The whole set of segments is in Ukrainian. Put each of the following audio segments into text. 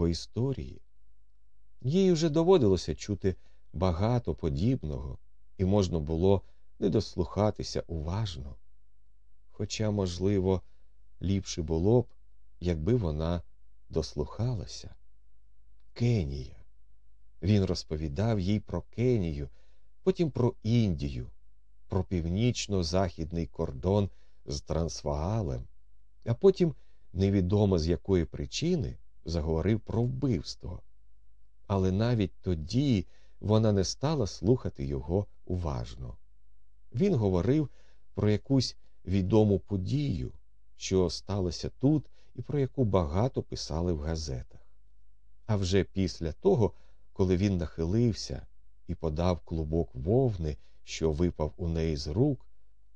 його історії. Їй вже доводилося чути багато подібного, і можна було не дослухатися уважно. Хоча, можливо, ліпше було б, якби вона дослухалася. Кенія. Він розповідав їй про Кенію, потім про Індію, про північно-західний кордон з Трансваалем, а потім, невідомо з якої причини, заговорив про вбивство. Але навіть тоді вона не стала слухати його уважно. Він говорив про якусь відому подію, що сталося тут і про яку багато писали в газетах. А вже після того, коли він нахилився і подав клубок вовни, що випав у неї з рук,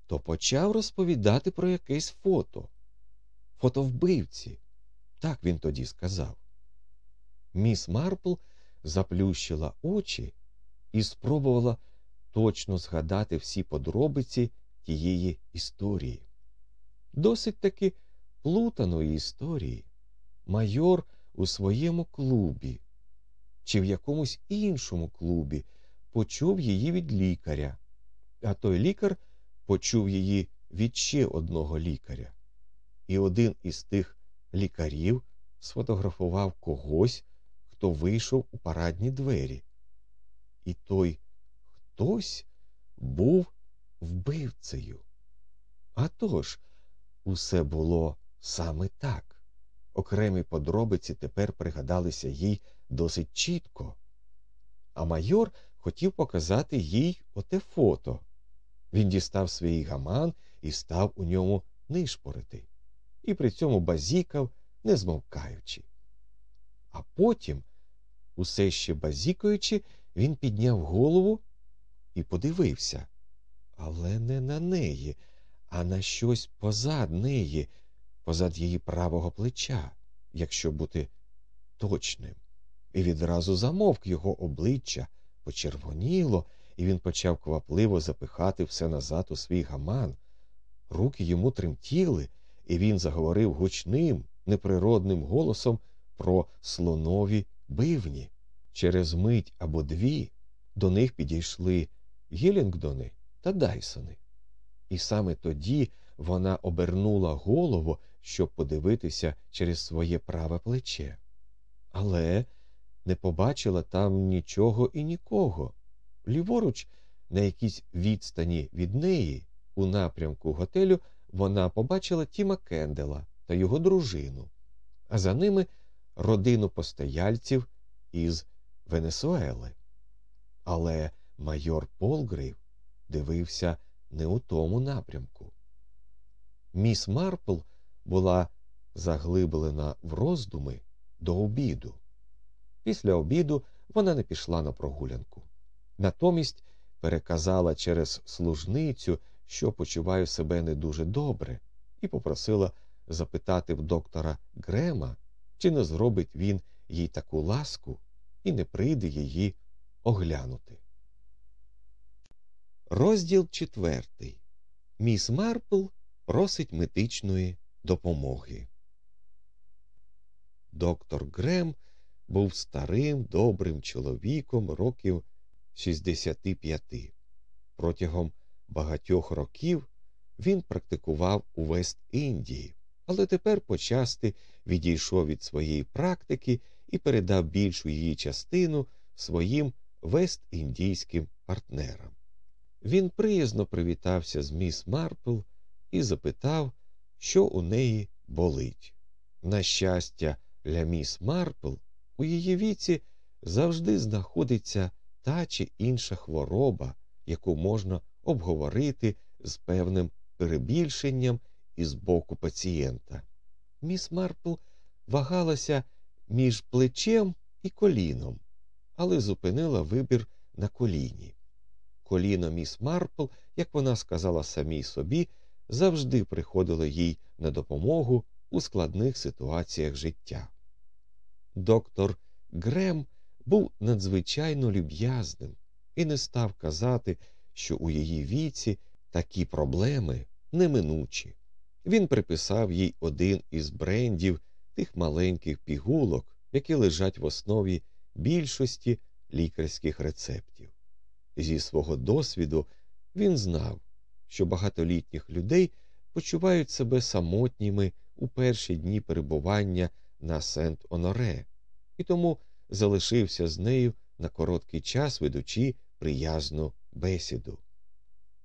то почав розповідати про якесь фото. Фотовбивці. Так він тоді сказав. Міс Марпл заплющила очі і спробувала точно згадати всі подробиці тієї історії. Досить таки плутаної історії. Майор у своєму клубі чи в якомусь іншому клубі почув її від лікаря, а той лікар почув її від ще одного лікаря. І один із тих лікарів сфотографував когось, хто вийшов у парадні двері. І той хтось був вбивцею. А тож, усе було саме так. Окремі подробиці тепер пригадалися їй досить чітко. А майор хотів показати їй оте фото. Він дістав свій гаман і став у ньому нишпорити, і при цьому базікав, не змовкаючи. А потім, усе ще базікаючи, він підняв голову і подивився, але не на неї, а на щось позад неї, позад її правого плеча, якщо бути точним. І відразу замовк його обличчя, почервоніло, і він почав квапливо запихати все назад у свій гаман. Руки йому тремтіли, і він заговорив гучним, неприродним голосом про слонові бивні. Через мить або дві до них підійшли Гілінгдони та Дайсони. І саме тоді вона обернула голову, щоб подивитися через своє праве плече. Але не побачила там нічого і нікого. Ліворуч, на якійсь відстані від неї, у напрямку готелю, вона побачила Тіма Кендела та його дружину, а за ними родину постояльців із Венесуели. Але майор Полгрив дивився не у тому напрямку. Міс Марпл була заглиблена в роздуми до обіду. Після обіду вона не пішла на прогулянку. Натомість переказала через служницю, що почуває себе не дуже добре, і попросила запитати в доктора Грема, чи не зробить він їй таку ласку і не прийде її оглянути. Розділ четвертий. Міс Марпл просить медичної допомоги. Доктор Грем був старим добрим чоловіком років 65. Протягом багатьох років він практикував у Вест-Індії, але тепер почасти відійшов від своєї практики і передав більшу її частину своїм вест-індійським партнерам. Він приязно привітався з міс Марпл і запитав, що у неї болить. На щастя, для міс Марпл у її віці завжди знаходиться та чи інша хвороба, яку можна обговорити з певним перебільшенням із боку пацієнта. Міс Марпл вагалася між плечем і коліном, але зупинила вибір на коліні. Коліно міс Марпл, як вона сказала самій собі, завжди приходило їй на допомогу у складних ситуаціях життя. Доктор Грем був надзвичайно люб'язним і не став казати, що у її віці такі проблеми неминучі. Він приписав їй один із брендів тих маленьких пігулок, які лежать в основі більшості лікарських рецептів. Зі свого досвіду він знав, що багатолітніх людей почувають себе самотніми у перші дні перебування на Сент Оноре, і тому залишився з нею на короткий час, ведучи приязну бесіду.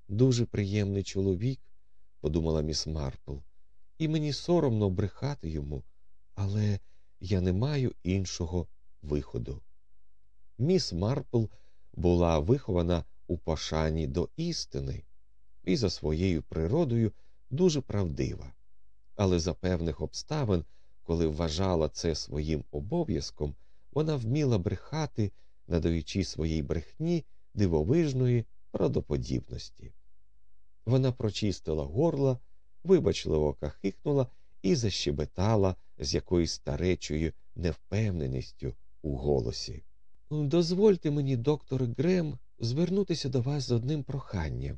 Дуже приємний чоловік, подумала міс Марпл, і мені соромно брехати йому, але я не маю іншого виходу. Міс Марпл була вихована у пошані до істини і за своєю природою дуже правдива, але за певних обставин, коли вважала це своїм обов'язком, вона вміла брехати, надаючи своїй брехні дивовижної правдоподібності. Вона прочистила горла, вибачливо кахикнула і защебетала з якоюсь старечою невпевненістю у голосі. Дозвольте мені, доктор Грем, звернутися до вас з одним проханням.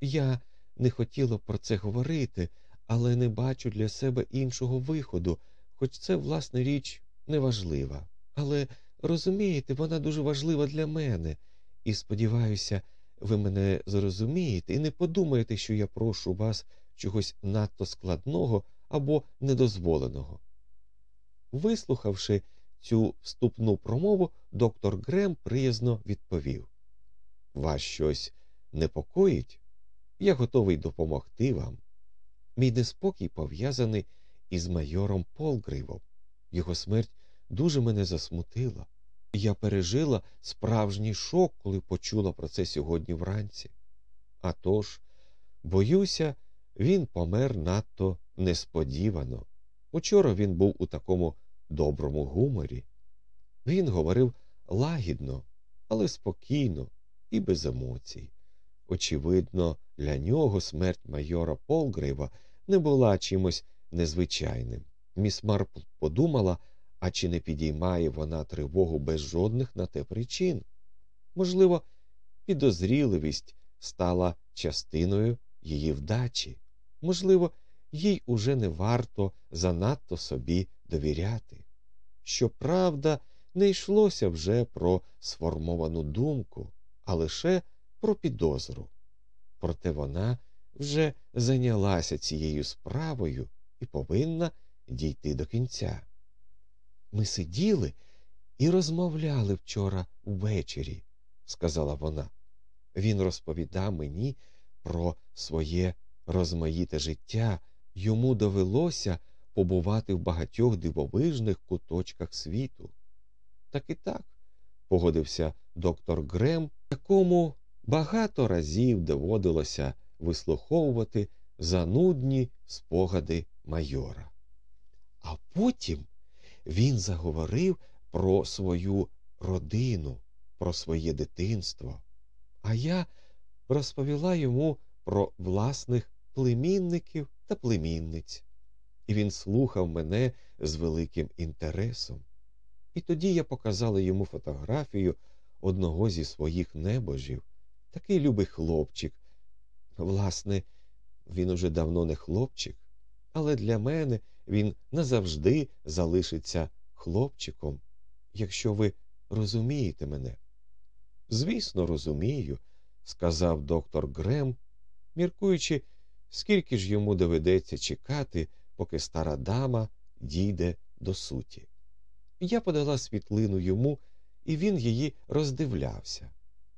Я не хотіла про це говорити, але не бачу для себе іншого виходу, хоч це, власна річ, неважлива. Але розумієте, вона дуже важлива для мене, і сподіваюся, ви мене зрозумієте і не подумаєте, що я прошу вас чогось надто складного або недозволеного. Вислухавши цю вступну промову, доктор Грем приязно відповів Вас щось непокоїть? Я готовий допомогти вам. Мій неспокій пов'язаний із майором Полгривом. Його смерть дуже мене засмутила. Я пережила справжній шок, коли почула про це сьогодні вранці. А тож, боюся, він помер надто несподівано. Учора він був у такому доброму гуморі. Він говорив лагідно, але спокійно і без емоцій. Очевидно, для нього смерть майора Полгрейва не була чимось незвичайним. Міс Марпл подумала, а чи не підіймає вона тривогу без жодних на те причин? Можливо, підозріливість стала частиною її вдачі. Можливо, їй уже не варто занадто собі довіряти. Щоправда, не йшлося вже про сформовану думку, а лише про підозру. Проте вона вже зайнялася цією справою і повинна дійти до кінця. Ми сиділи і розмовляли вчора увечері, сказала вона. Він розповідав мені про своє розмаїте життя, йому довелося побувати в багатьох дивовижних куточках світу. Так і так, погодився доктор Грем, якому багато разів доводилося вислуховувати занудні спогади майора. А потім він заговорив про свою родину, про своє дитинство, а я розповіла йому про власних племінників та племінниць, і він слухав мене з великим інтересом. І тоді я показала йому фотографію одного зі своїх небожів, такий любий хлопчик. Власне, він уже давно не хлопчик, але для мене він назавжди залишиться хлопчиком, якщо ви розумієте мене. Звісно, розумію, сказав доктор Грем, міркуючи, скільки ж йому доведеться чекати, поки стара дама дійде до суті. Я подала світлину йому, і він її роздивлявся.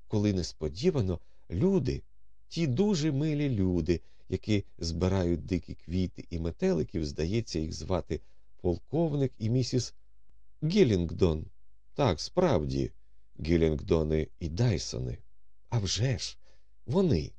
Коли несподівано люди, ті дуже милі люди, які збирають дикі квіти і метеликів, здається, їх звати полковник і місіс Гілінгдон. Так, справді, Гілінгдони і Дайсони. А вже ж, вони.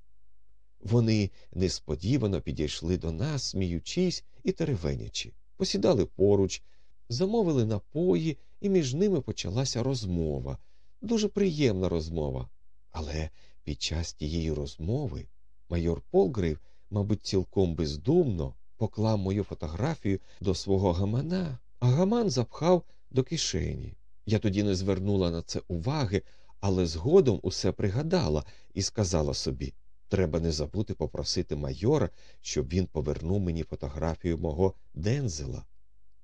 Вони несподівано підійшли до нас, сміючись і теревенячи, посідали поруч, замовили напої, і між ними почалася розмова, дуже приємна розмова. Але під час тієї розмови майор Полгрив мабуть, цілком бездумно поклав мою фотографію до свого гамана, а гаман запхав до кишені. Я тоді не звернула на це уваги, але згодом усе пригадала і сказала собі треба не забути попросити майора, щоб він повернув мені фотографію мого Дензела.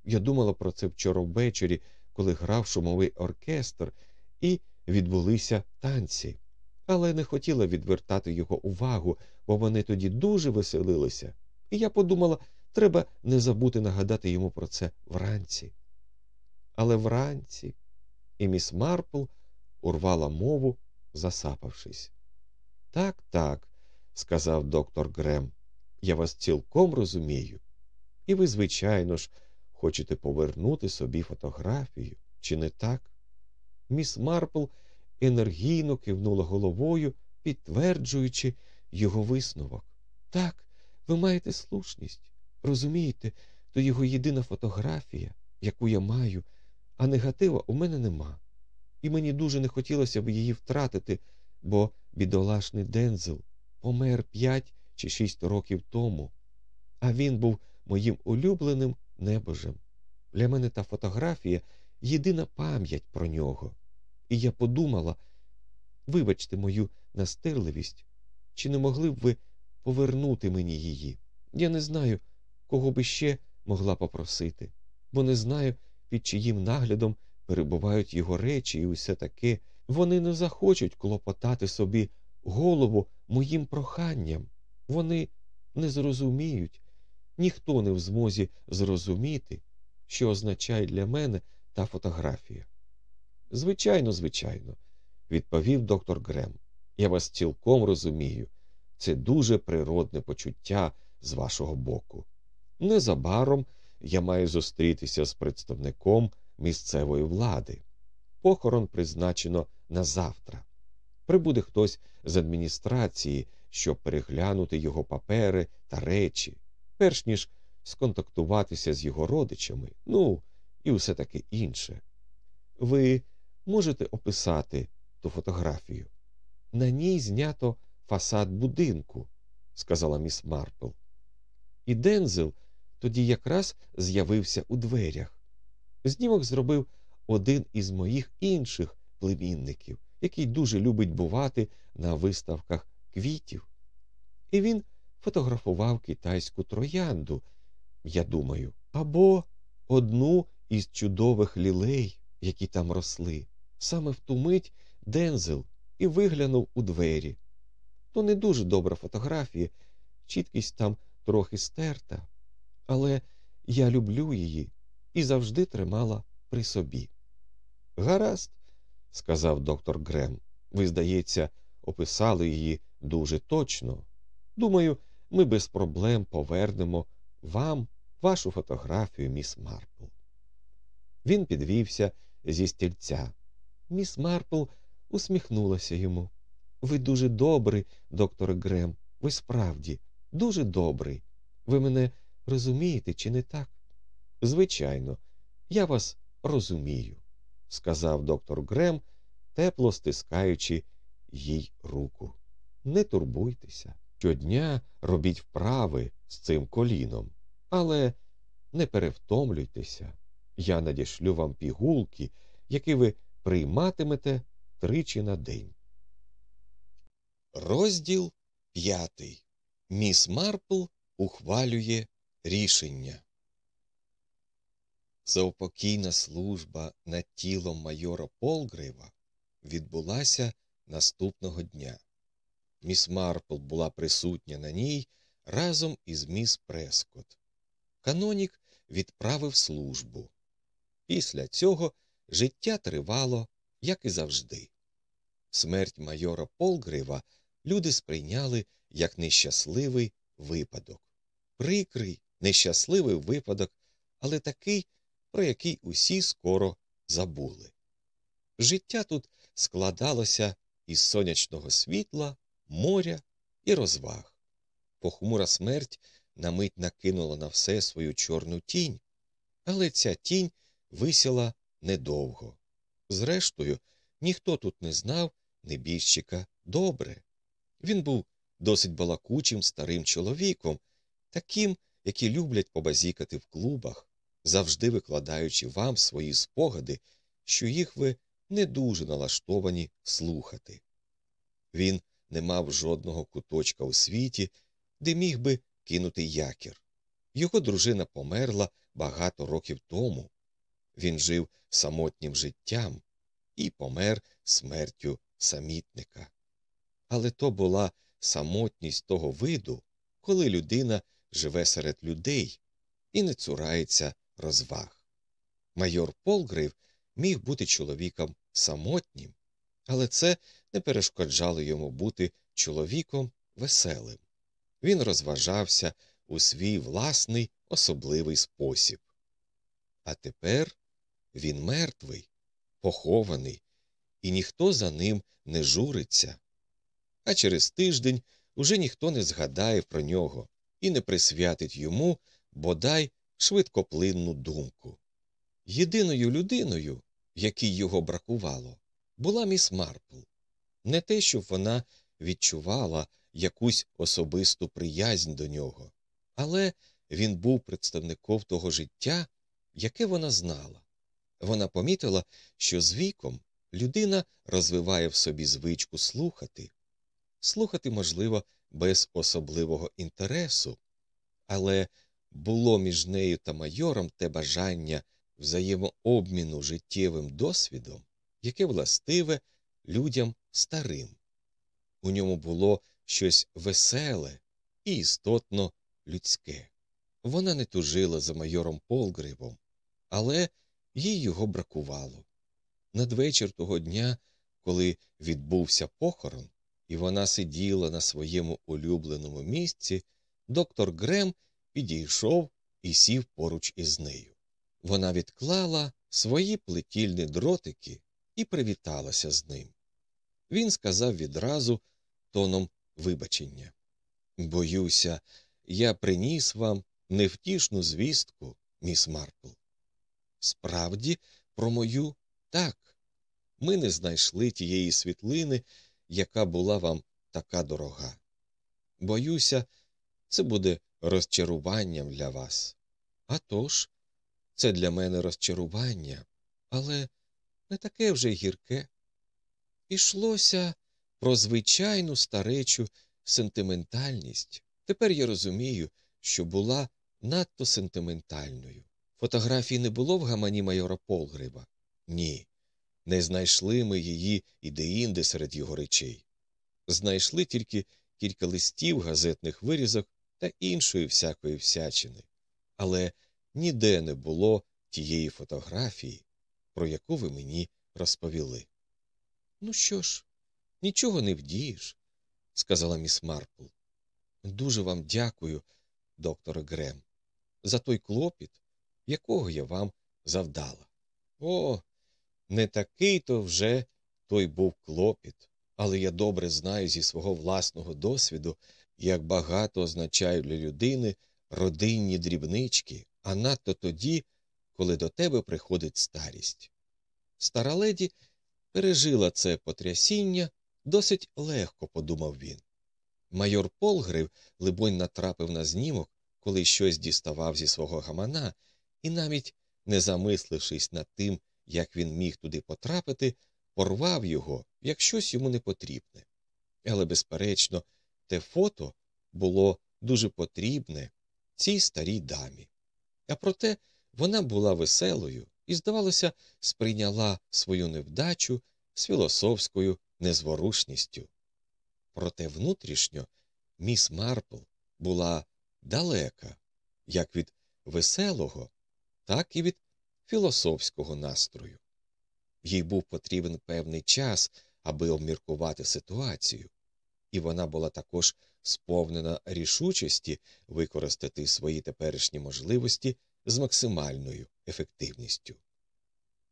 Я думала про це вчора ввечері, коли грав шумовий оркестр, і відбулися танці, але не хотіла відвертати його увагу, бо вони тоді дуже веселилися. І я подумала, треба не забути нагадати йому про це вранці. Але вранці і міс Марпл урвала мову, засапавшись. Так, так, сказав доктор Грем, я вас цілком розумію. І ви, звичайно ж, хочете повернути собі фотографію, чи не так? Міс Марпл енергійно кивнула головою, підтверджуючи його висновок. Так, ви маєте слушність. Розумієте, то його єдина фотографія, яку я маю, а негатива у мене нема. І мені дуже не хотілося б її втратити, бо бідолашний Дензел помер п'ять чи шість років тому, а він був моїм улюбленим небожем. Для мене та фотографія єдина пам'ять про нього. І я подумала вибачте мою настирливість, чи не могли б ви повернути мені її? Я не знаю, кого би ще могла попросити, бо не знаю, під чиїм наглядом перебувають його речі і усе таке. Вони не захочуть клопотати собі голову моїм проханням. Вони не зрозуміють, ніхто не в змозі зрозуміти, що означає для мене та фотографія. Звичайно, звичайно, відповів доктор Грем. Я вас цілком розумію. Це дуже природне почуття з вашого боку. Незабаром я маю зустрітися з представником місцевої влади. Похорон призначено на завтра. Прибуде хтось з адміністрації, щоб переглянути його папери та речі, перш ніж сконтактуватися з його родичами, ну і усе таке інше. Ви можете описати ту фотографію? На ній знято фасад будинку, сказала міс Марпл. І Дензел тоді якраз з'явився у дверях. Знімок зробив один із моїх інших племінників, який дуже любить бувати на виставках квітів. І він фотографував китайську троянду, я думаю, або одну із чудових лілей, які там росли. Саме в ту мить Дензел і виглянув у двері. То не дуже добра фотографія, чіткість там трохи стерта, але я люблю її і завжди тримала при собі. Гаразд, сказав доктор Грем, ви, здається, описали її дуже точно. Думаю, ми без проблем повернемо вам вашу фотографію, міс Марпл. Він підвівся зі стільця. Міс Марпл усміхнулася йому. Ви дуже добрий, докторе Грем, ви справді дуже добрий. Ви мене розумієте, чи не так? Звичайно, я вас розумію, сказав доктор Грем, тепло стискаючи їй руку. Не турбуйтеся. Щодня робіть вправи з цим коліном, але не перевтомлюйтеся. Я надішлю вам пігулки, які ви прийматимете тричі на день. Розділ п'ятий. Міс Марпл ухвалює рішення. Заупокійна служба над тілом майора Полгрейва відбулася наступного дня. Міс Марпл була присутня на ній разом із міс Прескот. Канонік відправив службу. Після цього життя тривало, як і завжди. Смерть майора Полгрива люди сприйняли як нещасливий випадок. Прикрий, нещасливий випадок, але такий, про який усі скоро забули. Життя тут складалося із сонячного світла, моря і розваг. Похмура смерть на мить накинула на все свою чорну тінь, але ця тінь висіла недовго. Зрештою, ніхто тут не знав небіжчика добре. Він був досить балакучим старим чоловіком, таким, які люблять побазікати в клубах, завжди викладаючи вам свої спогади, що їх ви не дуже налаштовані слухати. Він не мав жодного куточка у світі, де міг би кинути якір. Його дружина померла багато років тому. Він жив самотнім життям і помер смертю самітника. Але то була самотність того виду, коли людина живе серед людей і не цурається розваг. Майор Полгрив міг бути чоловіком самотнім, але це не перешкоджало йому бути чоловіком веселим. Він розважався у свій власний особливий спосіб. А тепер він мертвий, похований, і ніхто за ним не журиться. А через тиждень уже ніхто не згадає про нього і не присвятить йому бодай швидкоплинну думку. Єдиною людиною, якій його бракувало, була міс Марпл. Не те, щоб вона відчувала якусь особисту приязнь до нього, але він був представником того життя, яке вона знала. Вона помітила, що з віком людина розвиває в собі звичку слухати, слухати, можливо, без особливого інтересу, але було між нею та майором те бажання взаємообміну життєвим досвідом, яке властиве людям старим. У ньому було щось веселе і істотно людське. Вона не тужила за майором Полгривом, але їй його бракувало. Надвечір того дня, коли відбувся похорон, і вона сиділа на своєму улюбленому місці, доктор Грем підійшов і сів поруч із нею. Вона відклала свої плетільні дротики і привіталася з ним. Він сказав відразу тоном вибачення Боюся, я приніс вам невтішну звістку, міс Марпл. Справді, про мою так. Ми не знайшли тієї світлини, яка була вам така дорога. Боюся, це буде розчаруванням для вас. А тож, це для мене розчарування, але не таке вже гірке. Ішлося про звичайну старечу сентиментальність. Тепер я розумію, що була надто сентиментальною. Фотографії не було в гамані майора Полгриба? Ні. Не знайшли ми її і деінде серед його речей. Знайшли тільки кілька листів, газетних вирізок та іншої всякої всячини, але ніде не було тієї фотографії, про яку ви мені розповіли. Ну що ж, нічого не вдієш, сказала міс Марпл. Дуже вам дякую, докторе Грем, за той клопіт, якого я вам завдала. О, не такий то вже той був клопіт, але я добре знаю зі свого власного досвіду, як багато означають для людини родинні дрібнички, а надто тоді, коли до тебе приходить старість. Стара леді пережила це потрясіння досить легко, подумав він. Майор Полгрив, либонь, натрапив на знімок, коли щось діставав зі свого гамана, і навіть, не замислившись над тим, як він міг туди потрапити, порвав його, як щось йому не потрібне. Але, безперечно, те фото було дуже потрібне цій старій дамі. А проте вона була веселою і, здавалося, сприйняла свою невдачу з філософською незворушністю. Проте внутрішньо міс Марпл була далека як від веселого, так і від філософського настрою. Їй був потрібен певний час, аби обміркувати ситуацію, і вона була також сповнена рішучості використати свої теперішні можливості з максимальною ефективністю.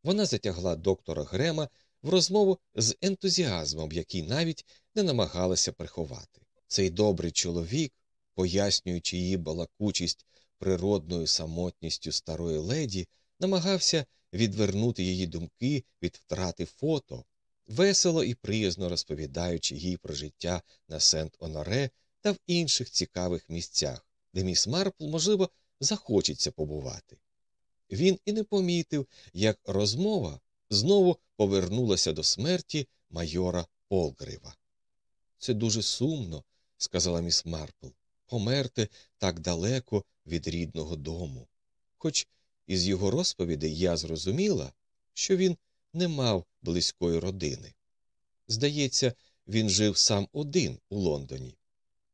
Вона затягла доктора Грема в розмову з ентузіазмом, який навіть не намагалася приховати. Цей добрий чоловік, пояснюючи її балакучість природною самотністю старої леді, намагався відвернути її думки від втрати фото, весело і приязно розповідаючи їй про життя на Сент Оноре та в інших цікавих місцях, де міс Марпл, можливо, захочеться побувати. Він і не помітив, як розмова знову повернулася до смерті майора Полгрива. Це дуже сумно, сказала міс Марпл, померти так далеко від рідного дому. Хоч із його розповідей я зрозуміла, що він не мав близької родини. Здається, він жив сам один у Лондоні.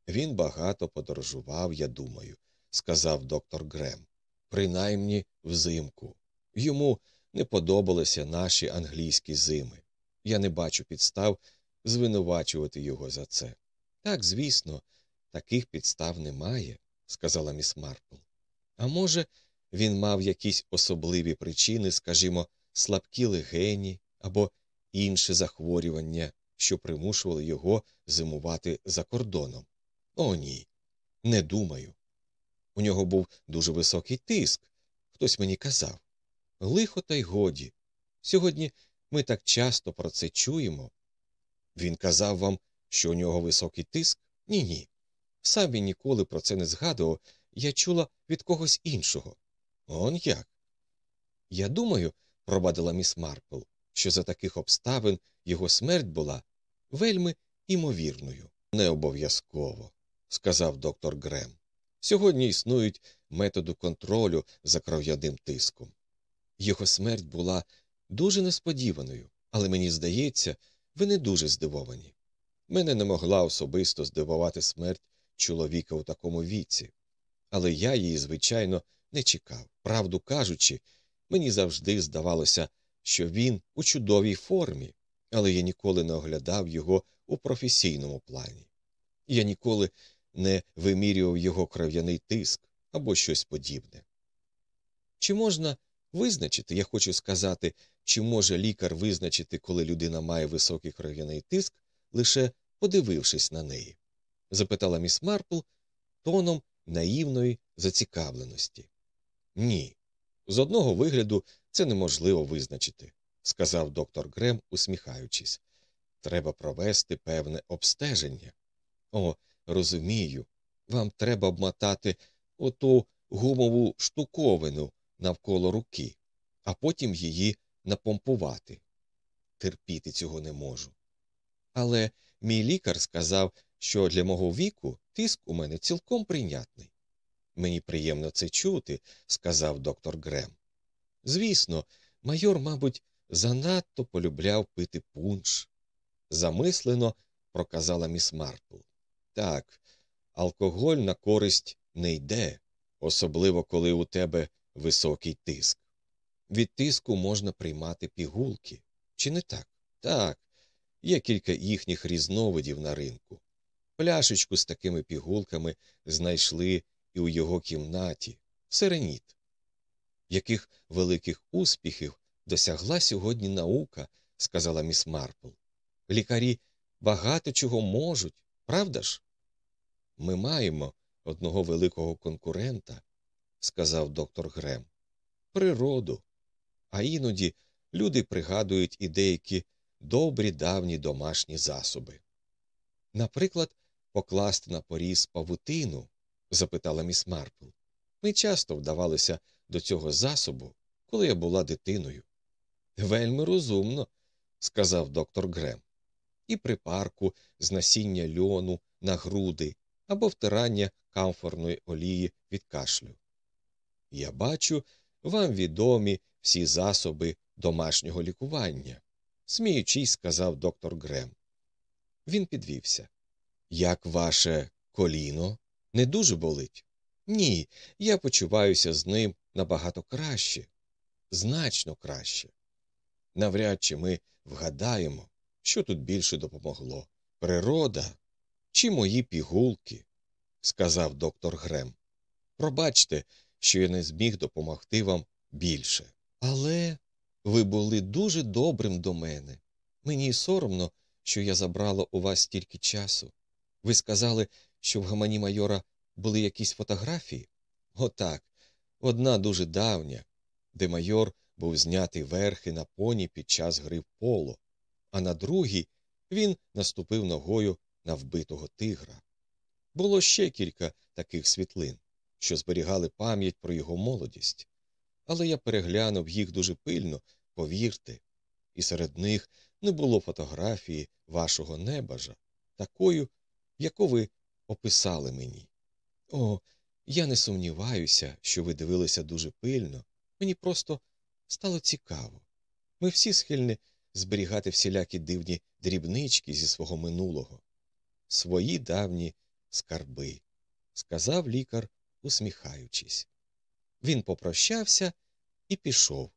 Він багато подорожував, я думаю, сказав доктор Грем. Принаймні взимку. Йому не подобалися наші англійські зими. Я не бачу підстав звинувачувати його за це. Так, звісно, таких підстав немає, сказала міс Марпл. А може, він мав якісь особливі причини, скажімо, слабкі легені або інші захворювання, що примушували його зимувати за кордоном. О, ні, не думаю. У нього був дуже високий тиск, хтось мені казав. Лихо та й годі. Сьогодні ми так часто про це чуємо. Він казав вам, що у нього високий тиск? Ні, ні. Сам він ніколи про це не згадував, я чула від когось іншого. Он як? Я думаю, пробадила міс Марпл, що за таких обставин його смерть була вельми імовірною. Не обов'язково, сказав доктор Грем. Сьогодні існують методи контролю за кров'яним тиском. Його смерть була дуже несподіваною, але мені здається, ви не дуже здивовані. Мене не могла особисто здивувати смерть чоловіка у такому віці, але я її, звичайно, не чекав. Правду кажучи, мені завжди здавалося, що він у чудовій формі, але я ніколи не оглядав його у професійному плані. Я ніколи не вимірював його кров'яний тиск або щось подібне. Чи можна визначити, я хочу сказати, чи може лікар визначити, коли людина має високий кров'яний тиск, лише подивившись на неї? Запитала міс Марпл тоном наївної зацікавленості. Ні, з одного вигляду це неможливо визначити, сказав доктор Грем, усміхаючись. Треба провести певне обстеження. О, розумію, вам треба обмотати оту гумову штуковину навколо руки, а потім її напомпувати. Терпіти цього не можу. Але мій лікар сказав, що для мого віку тиск у мене цілком прийнятний. Мені приємно це чути, сказав доктор Грем. Звісно, майор, мабуть, занадто полюбляв пити пунш. Замислено проказала міс Марпл. Так, алкоголь на користь не йде, особливо коли у тебе високий тиск. Від тиску можна приймати пігулки. Чи не так? Так, є кілька їхніх різновидів на ринку. Пляшечку з такими пігулками знайшли і у його кімнаті Сереніт. Яких великих успіхів досягла сьогодні наука, сказала міс Марпл. Лікарі багато чого можуть, правда ж? Ми маємо одного великого конкурента, сказав доктор Грем, природу. А іноді люди пригадують і деякі добрі давні домашні засоби. Наприклад, покласти на поріз павутину, запитала міс Марпл. Ми часто вдавалися до цього засобу, коли я була дитиною. Вельми розумно, сказав доктор Грем. І припарку з насіння льону на груди або втирання камфорної олії від кашлю. Я бачу, вам відомі всі засоби домашнього лікування, сміючись, сказав доктор Грем. Він підвівся. Як ваше коліно не дуже болить? Ні, я почуваюся з ним набагато краще, значно краще. Навряд чи ми вгадаємо, що тут більше допомогло природа чи мої пігулки, сказав доктор Грем. Пробачте, що я не зміг допомогти вам більше. Але ви були дуже добрим до мене. Мені соромно, що я забрала у вас стільки часу. Ви сказали, що в гамані майора були якісь фотографії? Отак, одна дуже давня, де майор був знятий верхи на поні під час гри в поло, а на другій він наступив ногою на вбитого тигра. Було ще кілька таких світлин, що зберігали пам'ять про його молодість, але я переглянув їх дуже пильно, повірте, і серед них не було фотографії вашого небажа, такою, яку ви описали мені. О, я не сумніваюся, що ви дивилися дуже пильно, Мені просто стало цікаво. Ми всі схильні зберігати всілякі дивні дрібнички зі свого минулого, свої давні скарби, сказав лікар, усміхаючись. Він попрощався і пішов.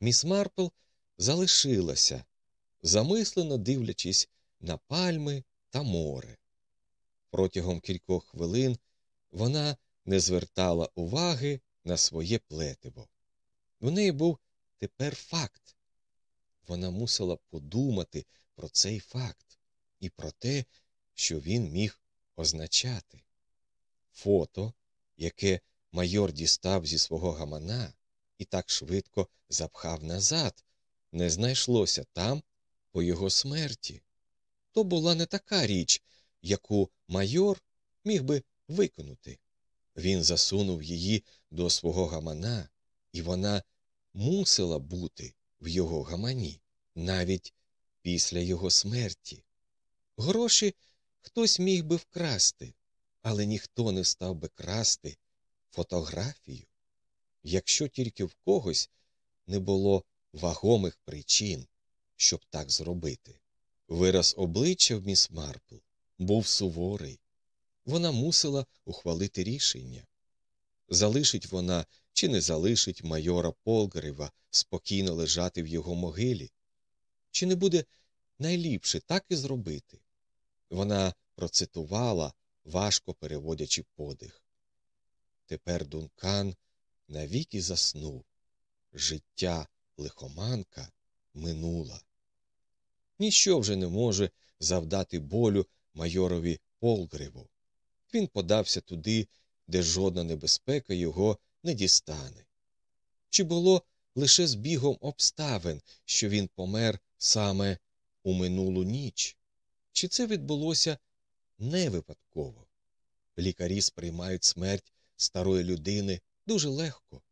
Міс Марпл залишилася, замислено дивлячись на пальми та море. Протягом кількох хвилин вона не звертала уваги на своє плетиво. В неї був тепер факт. Вона мусила подумати про цей факт і про те, що він міг означати. Фото, яке майор дістав зі свого гамана і так швидко запхав назад, не знайшлося там по його смерті. То була не така річ, яку майор міг би виконати. Він засунув її до свого гамана, і вона мусила бути в його гамані навіть після його смерті. Гроші хтось міг би вкрасти, але ніхто не став би красти фотографію, якщо тільки в когось не було вагомих причин, щоб так зробити. Вираз обличчя в міс Марпл був суворий. Вона мусила ухвалити рішення. Залишить вона чи не залишить майора Полгарева спокійно лежати в його могилі, чи не буде найліпше так і зробити? Вона процитувала, важко переводячи подих. Тепер Дункан навіки заснув. Життя лихоманка минула. Ніщо вже не може завдати болю майорові Полгриву. Він подався туди, де жодна небезпека його не дістане. Чи було лише збігом обставин, що він помер саме у минулу ніч? Чи це відбулося не випадково? Лікарі сприймають смерть старої людини дуже легко,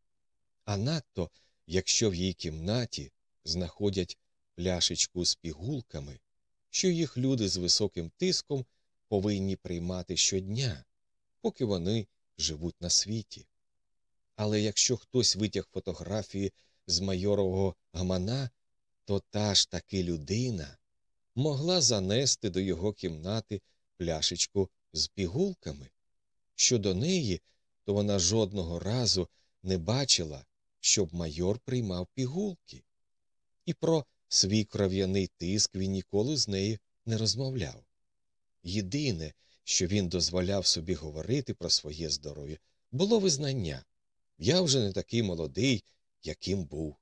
а надто, якщо в її кімнаті знаходять пляшечку з пігулками, що їх люди з високим тиском повинні приймати щодня, поки вони живуть на світі. Але якщо хтось витяг фотографії з майорового гамана, то та ж таки людина могла занести до його кімнати пляшечку з пігулками. Щодо неї, то вона жодного разу не бачила, щоб майор приймав пігулки. І про свій кров'яний тиск він ніколи з нею не розмовляв. Єдине, що він дозволяв собі говорити про своє здоров'я, було визнання я вже не такий молодий, яким був.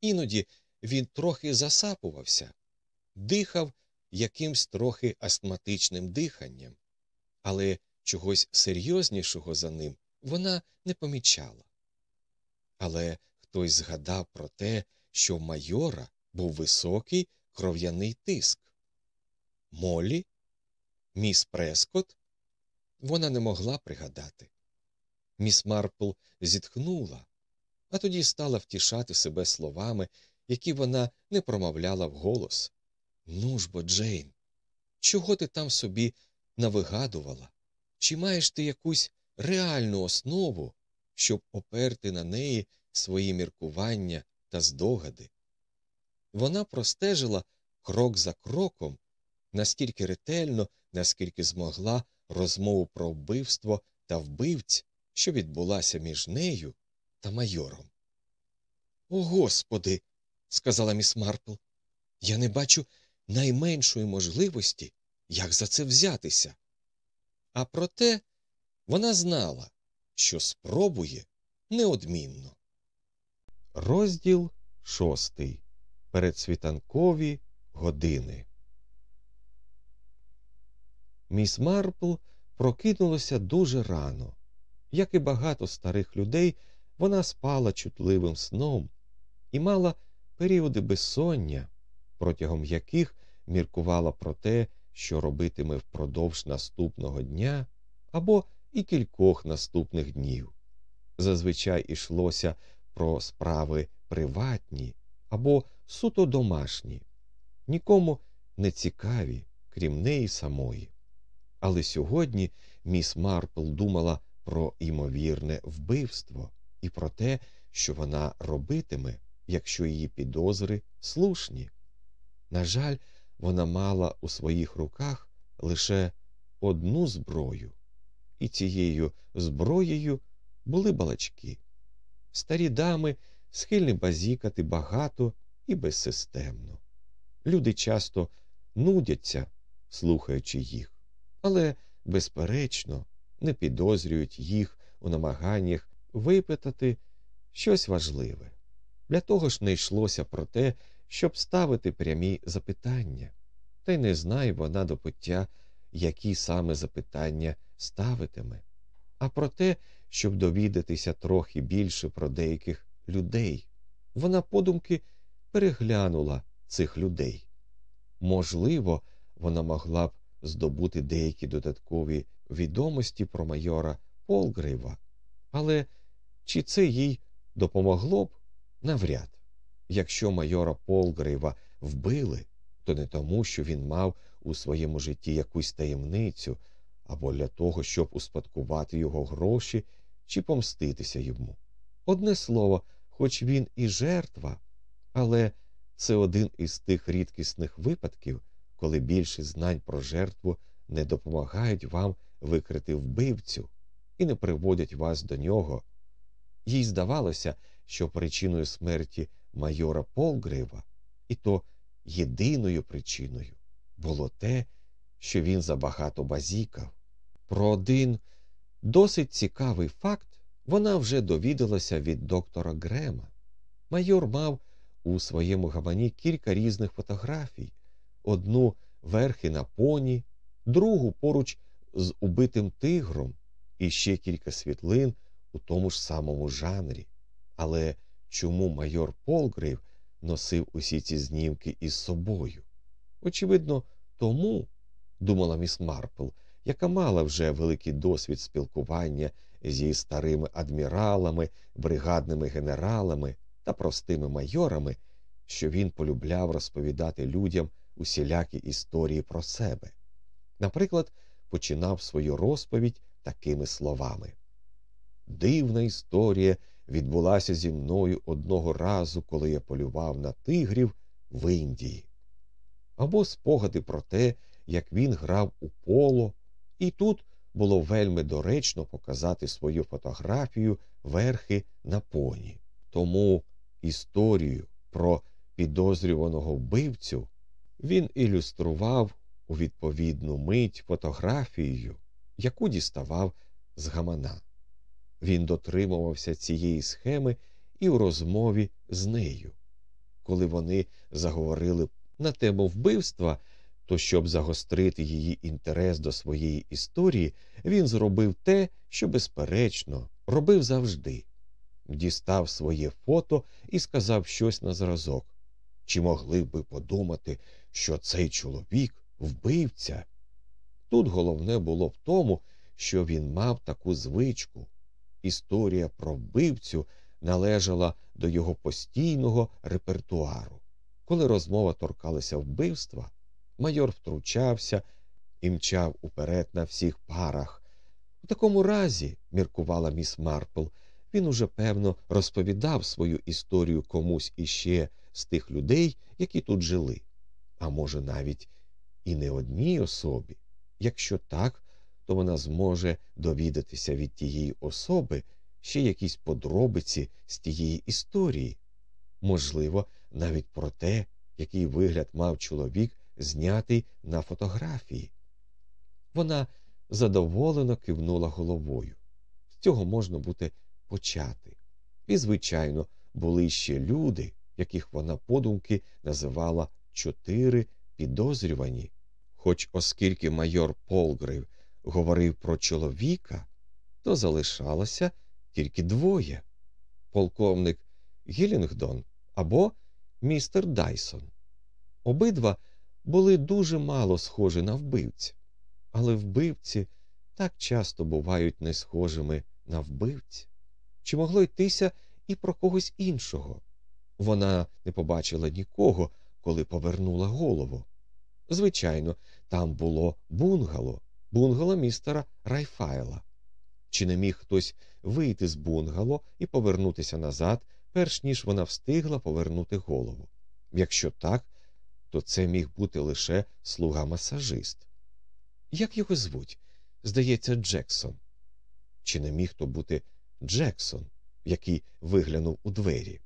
Іноді він трохи засапувався, дихав якимсь трохи астматичним диханням, але чогось серйознішого за ним вона не помічала. Але хтось згадав про те, що майора був високий кров'яний тиск. Молі, міс Прескот, вона не могла пригадати. Міс Марпл зітхнула, а тоді стала втішати себе словами, які вона не промовляла вголос. Ну ж бо, Джейн, чого ти там собі навигадувала? Чи маєш ти якусь реальну основу, щоб оперти на неї свої міркування та здогади? Вона простежила крок за кроком, настільки ретельно, наскільки змогла розмову про вбивство та вбивць, що відбулася між нею та майором. О Господи, сказала міс Марпл, я не бачу найменшої можливості, як за це взятися. А проте вона знала, що спробує неодмінно. Розділ шостий. Передсвітанкові години. Міс Марпл прокинулася дуже рано. Як і багато старих людей, вона спала чутливим сном і мала періоди безсоння, протягом яких міркувала про те, що робитиме впродовж наступного дня або і кількох наступних днів. Зазвичай ішлося про справи приватні або суто домашні, нікому не цікаві, крім неї самої. Але сьогодні міс Марпл думала про імовірне вбивство і про те, що вона робитиме, якщо її підозри слушні. На жаль, вона мала у своїх руках лише одну зброю, і цією зброєю були балачки. Старі дами схильні базікати багато і безсистемно. Люди часто нудяться, слухаючи їх, але, безперечно, не підозрюють їх у намаганнях випитати щось важливе. Для того ж не йшлося про те, щоб ставити прямі запитання, та й не знає вона до пиття, які саме запитання ставитиме, а про те, щоб довідатися трохи більше про деяких людей. Вона подумки переглянула цих людей. Можливо, вона могла б здобути деякі додаткові відомості про майора Полгрейва, але чи це їй допомогло б навряд. Якщо майора Полгрейва вбили, то не тому, що він мав у своєму житті якусь таємницю, або для того, щоб успадкувати його гроші чи помститися йому. Одне слово, хоч він і жертва, але це один із тих рідкісних випадків, коли більше знань про жертву не допомагають вам викрити вбивцю і не приводять вас до нього. Їй здавалося, що причиною смерті майора Полгрива, і то єдиною причиною, було те, що він забагато базікав. Про один досить цікавий факт вона вже довідалася від доктора Грема. Майор мав у своєму гамані кілька різних фотографій, одну верхи на поні, другу поруч з убитим тигром і ще кілька світлин у тому ж самому жанрі. Але чому майор Полгрейв носив усі ці знімки із собою? Очевидно, тому, думала міс Марпл, яка мала вже великий досвід спілкування зі старими адміралами, бригадними генералами та простими майорами, що він полюбляв розповідати людям усілякі історії про себе. Наприклад, починав свою розповідь такими словами. Дивна історія відбулася зі мною одного разу, коли я полював на тигрів в Індії. Або спогади про те, як він грав у поло, і тут було вельми доречно показати свою фотографію верхи на поні. Тому історію про підозрюваного вбивцю він ілюстрував у відповідну мить фотографією, яку діставав з гамана. Він дотримувався цієї схеми і у розмові з нею. Коли вони заговорили на тему вбивства, то щоб загострити її інтерес до своєї історії, він зробив те, що, безперечно, робив завжди дістав своє фото і сказав щось на зразок. Чи могли б подумати, що цей чоловік вбивця? Тут головне було в тому, що він мав таку звичку. Історія про вбивцю належала до його постійного репертуару. Коли розмова торкалася вбивства, майор втручався і мчав уперед на всіх парах. У такому разі, міркувала міс Марпл, він уже певно розповідав свою історію комусь іще з тих людей, які тут жили, а може, навіть і не одній особі. Якщо так, то вона зможе довідатися від тієї особи ще якісь подробиці з тієї історії, можливо, навіть про те, який вигляд мав чоловік, знятий на фотографії. Вона задоволено кивнула головою. З цього можна бути почати. І, звичайно, були ще люди, яких вона подумки називала чотири підозрювані. Хоч, оскільки майор Полгрив говорив про чоловіка, то залишалося тільки двоє полковник Гілінгдон або містер Дайсон. Обидва були дуже мало схожі на вбивця, але вбивці так часто бувають не схожими на вбивця. Чи могло йтися і про когось іншого? Вона не побачила нікого, коли повернула голову. Звичайно, там було бунгало, бунгало містера Райфайла. Чи не міг хтось вийти з бунгало і повернутися назад, перш ніж вона встигла повернути голову. Якщо так, то це міг бути лише слуга масажист. Як його звуть? Здається, Джексон. Чи не міг то бути Джексон, який виглянув у двері,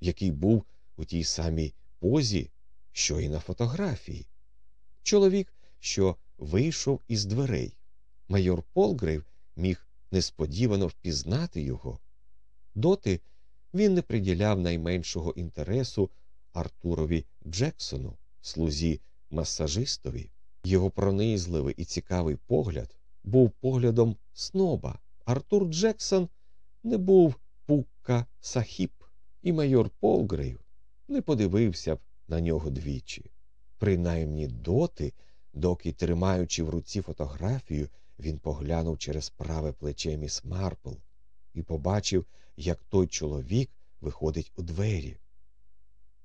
який був у тій самій позі, що і на фотографії? Чоловік, що вийшов із дверей. Майор Полгрейв міг несподівано впізнати його. Доти він не приділяв найменшого інтересу Артурові Джексону, слузі масажистові. Його пронизливий і цікавий погляд був поглядом сноба. Артур Джексон не був пукка сахіб, і майор Полгрейв не подивився б на нього двічі. Принаймні доти, доки, тримаючи в руці фотографію, він поглянув через праве плече міс Марпл і побачив, як той чоловік виходить у двері.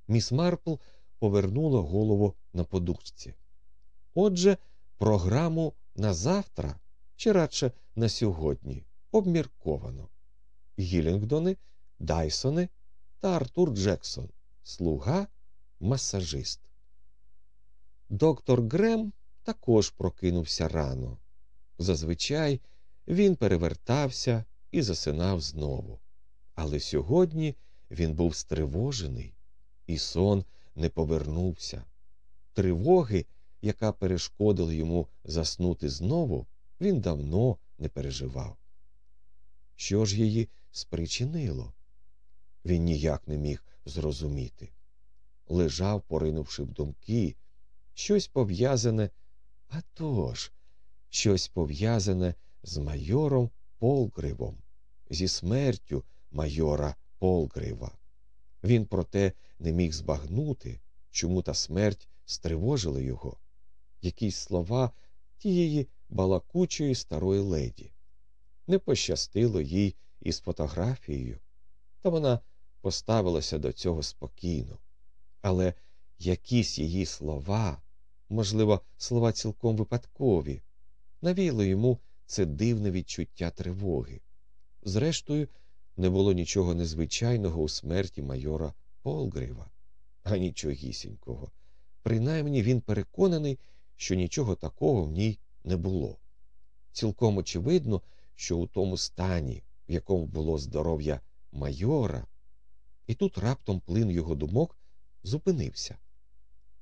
Міс Марпл повернула голову на подушці. Отже, програму на завтра, чи радше на сьогодні, обмірковано. Гілінгдони, Дайсони та Артур Джексон, слуга, масажист. Доктор Грем також прокинувся рано. Зазвичай він перевертався і засинав знову. Але сьогодні він був стривожений, і сон не повернувся. Тривоги, яка перешкодила йому заснути знову, він давно не переживав. Що ж її спричинило? Він ніяк не міг зрозуміти. Лежав, поринувши в думки, щось пов'язане, а тож, щось пов'язане з майором Полгривом, зі смертю майора Полгрива. Він, проте, не міг збагнути, чому та смерть стривожила його, якісь слова тієї балакучої старої леді. Не пощастило їй із фотографією, та вона поставилася до цього спокійно. Але якісь її слова, можливо, слова цілком випадкові, навіяло йому це дивне відчуття тривоги. Зрештою, не було нічого незвичайного у смерті майора Полгрива, а нічогісінького. Принаймні він переконаний, що нічого такого в ній не було. Цілком очевидно, що у тому стані, в якому було здоров'я майора, і тут раптом плин його думок зупинився.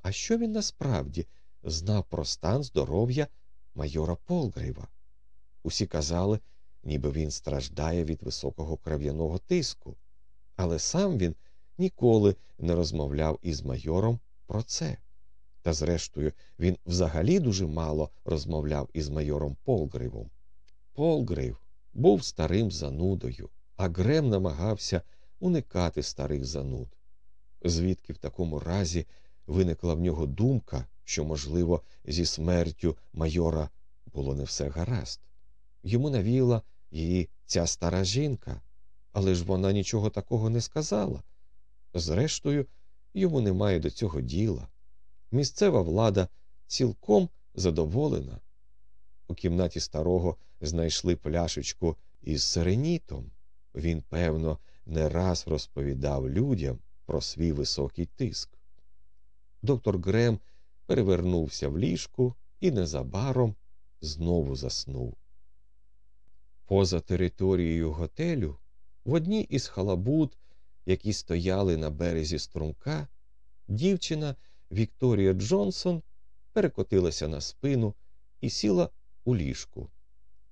А що він насправді знав про стан здоров'я майора Полгрейва? Усі казали, ніби він страждає від високого кров'яного тиску, але сам він ніколи не розмовляв із майором про це. Та, зрештою, він взагалі дуже мало розмовляв із майором Полгривом. Полгрив був старим занудою, а Грем намагався уникати старих зануд. Звідки в такому разі виникла в нього думка, що, можливо, зі смертю майора було не все гаразд. Йому навіяла її ця стара жінка, але ж вона нічого такого не сказала. Зрештою, йому немає до цього діла. Місцева влада цілком задоволена. У кімнаті старого знайшли пляшечку із сиренітом. Він, певно, не раз розповідав людям про свій високий тиск. Доктор Грем перевернувся в ліжку і незабаром знову заснув. Поза територією готелю, в одній із халабуд, які стояли на березі струмка, дівчина Вікторія Джонсон перекотилася на спину і сіла у ліжку.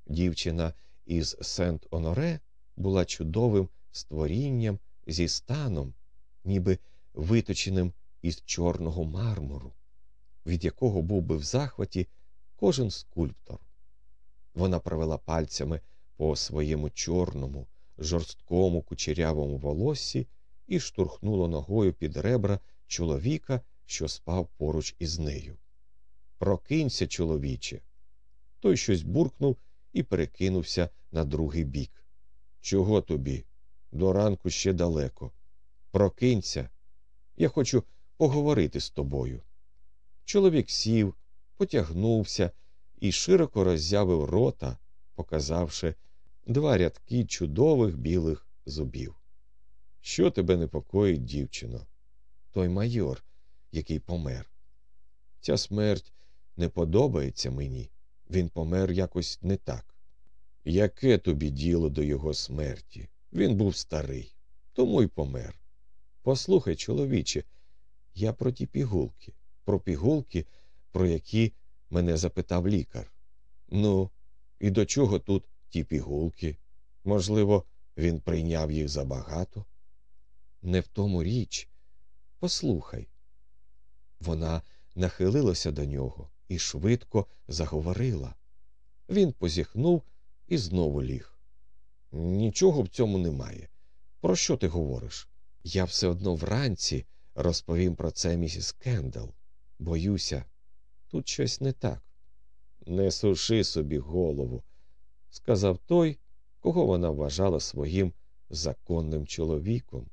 Дівчина із Сент Оноре була чудовим створінням зі станом, ніби виточеним із чорного мармуру, від якого був би в захваті кожен скульптор. Вона провела пальцями по своєму чорному, жорсткому кучерявому волоссі і штурхнула ногою під ребра чоловіка, що спав поруч із нею. Прокинься, чоловіче. Той щось буркнув і перекинувся на другий бік. Чого тобі? До ранку ще далеко. Прокинься. Я хочу поговорити з тобою. Чоловік сів, потягнувся і широко роззявив рота, показавши два рядки чудових білих зубів. Що тебе непокоїть, дівчино? Той майор, який помер. Ця смерть не подобається мені. Він помер якось не так. Яке тобі діло до його смерті? Він був старий, тому й помер. Послухай, чоловіче, я про ті пігулки, про пігулки, про які мене запитав лікар. Ну, і до чого тут ті пігулки? Можливо, він прийняв їх забагато? Не в тому річ. Послухай. Вона нахилилася до нього і швидко заговорила. Він позіхнув і знову ліг. Нічого в цьому немає. Про що ти говориш? Я все одно вранці розповім про це місіс Кендал. Боюся, тут щось не так. Не суши собі голову, сказав той, кого вона вважала своїм законним чоловіком,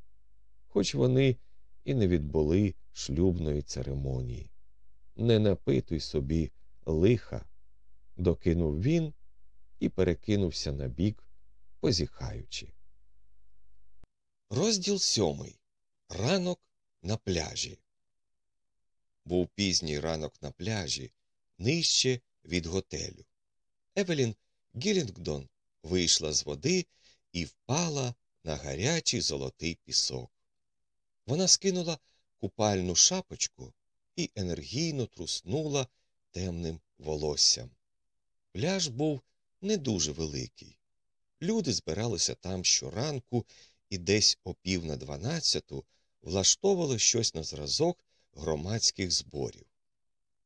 хоч вони і не відбули шлюбної церемонії. Не напитуй собі лиха, докинув він і перекинувся на бік, позіхаючи. Розділ сьомий. Ранок на пляжі. Був пізній ранок на пляжі, нижче від готелю. Евелін Гілінгдон вийшла з води і впала на гарячий золотий пісок. Вона скинула купальну шапочку і енергійно труснула темним волоссям. Пляж був не дуже великий. Люди збиралися там щоранку і десь о пів на дванадцяту влаштовували щось на зразок громадських зборів.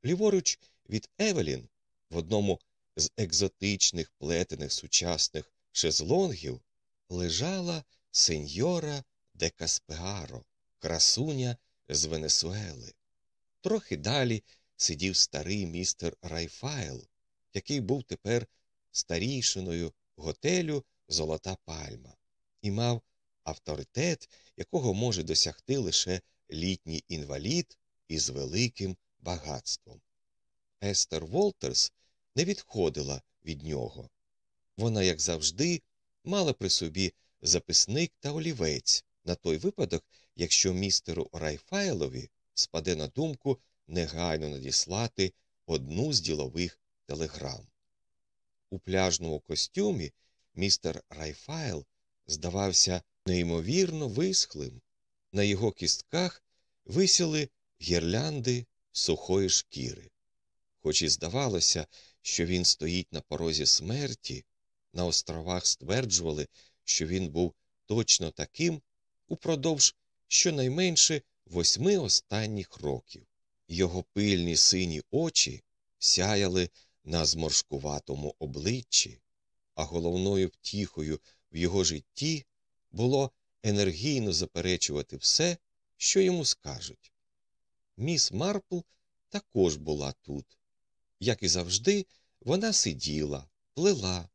Ліворуч від Евелін в одному з екзотичних плетених сучасних шезлонгів лежала сеньора де Каспеаро, красуня з Венесуели. Трохи далі сидів старий містер Райфайл, який був тепер старійшиною готелю Золота Пальма і мав авторитет, якого може досягти лише літній інвалід із великим багатством. Естер Волтерс не відходила від нього. Вона, як завжди, мала при собі записник та олівець на той випадок, якщо містеру Райфайлові спаде на думку негайно надіслати одну з ділових телеграм. У пляжному костюмі містер Райфайл здавався неймовірно висхлим. На його кістках висіли гірлянди сухої шкіри. Хоч і здавалося, що він стоїть на порозі смерті, на островах стверджували, що він був точно таким упродовж щонайменше восьми останніх років. Його пильні сині очі сяяли на зморшкуватому обличчі, а головною втіхою в його житті було енергійно заперечувати все, що йому скажуть. Міс Марпл також була тут. Як і завжди, вона сиділа, плела,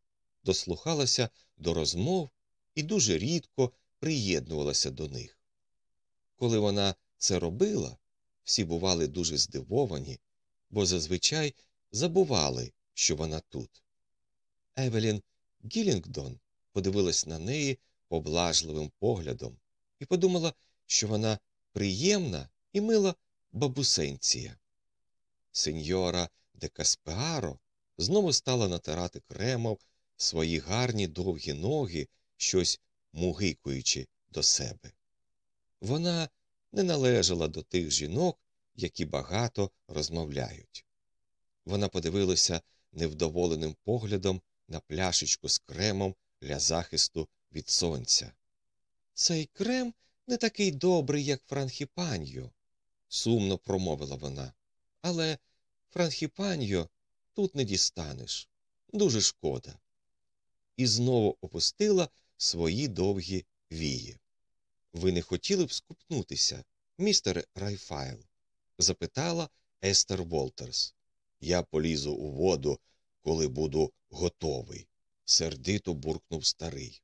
дослухалася до розмов і дуже рідко приєднувалася до них. Коли вона це робила, всі бували дуже здивовані, бо зазвичай забували, що вона тут. Евелін Гілінгдон подивилась на неї поблажливим поглядом і подумала, що вона приємна і мила бабусенція. Сеньора де Каспеаро знову стала натирати кремом свої гарні довгі ноги, щось мугикуючи до себе. Вона не належала до тих жінок, які багато розмовляють. Вона подивилася невдоволеним поглядом на пляшечку з кремом для захисту від сонця. Цей крем не такий добрий, як Франхіпаньо, сумно промовила вона. Але Франхіпаньо тут не дістанеш. Дуже шкода. І знову опустила свої довгі вії. Ви не хотіли б скупнутися, містер Райфайл? запитала Естер Волтерс. Я полізу у воду, коли буду готовий, сердито буркнув старий.